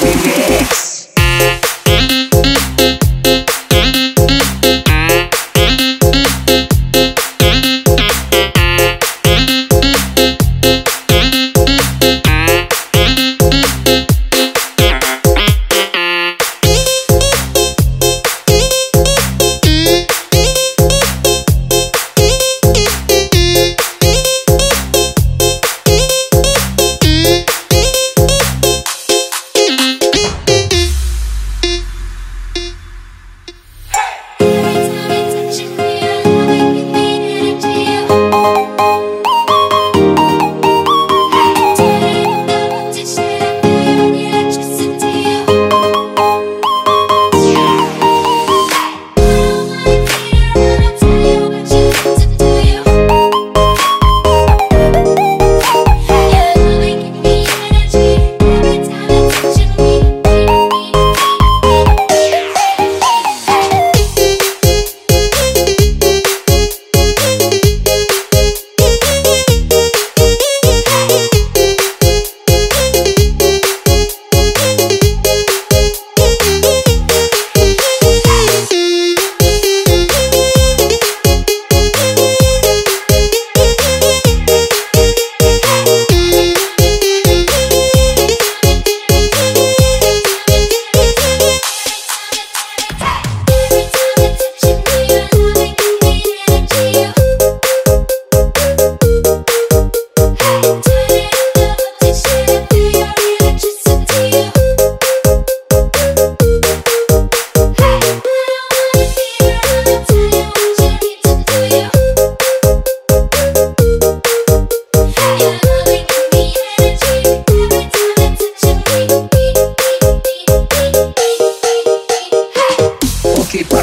remix